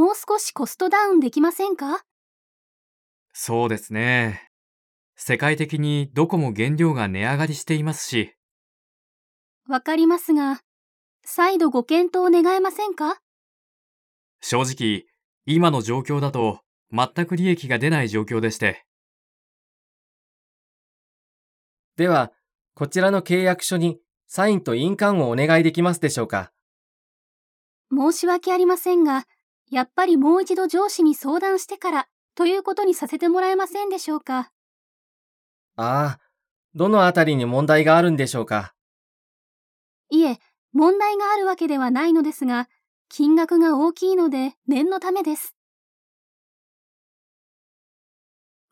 もう少しコストダウンできませんか？そうですね。世界的にどこも原料が値上がりしていますし、わかりますが、再度ご検討願えませんか？正直、今の状況だと全く利益が出ない状況でして、では、こちらの契約書にサインと印鑑をお願いできますでしょうか？申し訳ありませんが、やっぱりもう一度上司に相談してからということにさせてもらえませんでしょうか？ああ、どのあたりに問題があるんでしょうか？いえ、問題があるわけではないのですが、金額が大きいので念のためです。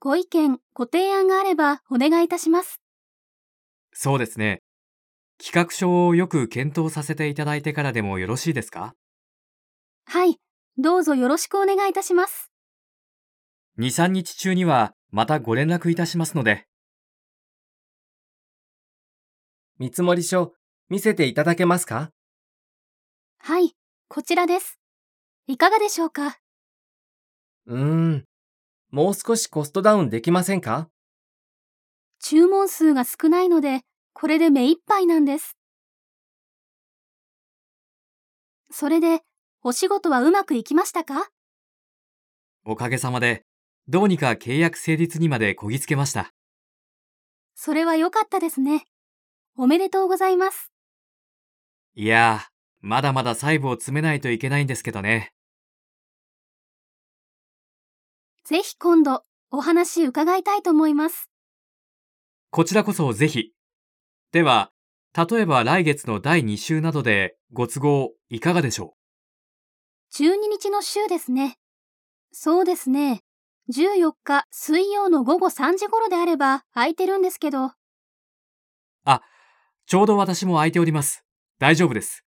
ご意見、ご提案があればお願いいたします。そうですね。企画書をよく検討させていただいてからでもよろしいですか？はい、どうぞよろしくお願いいたします。?2、3日中にはまたご連絡いたしますので、見積書、見せていただけますか？はい、こちらです。いかがでしょうか？うーん、もう少しコストダウンできませんか？注文数が少ないので、これで目いっぱいなんです。それで、お仕事はうまくいきましたか？おかげさまで、どうにか契約成立にまでこぎつけました。それは良かったですね。おめでとうございます。いやー、まだまだ細部を詰めないといけないんですけどね。ぜひ今度、お話伺いたいと思います。こちらこそぜひ。では、例えば来月の第2週などでご都合いかがでしょ12日の週ですね。そうですね。14日水曜の午後3時頃であれば空いてるんですけど、あちょうど私も空いております。大丈夫です。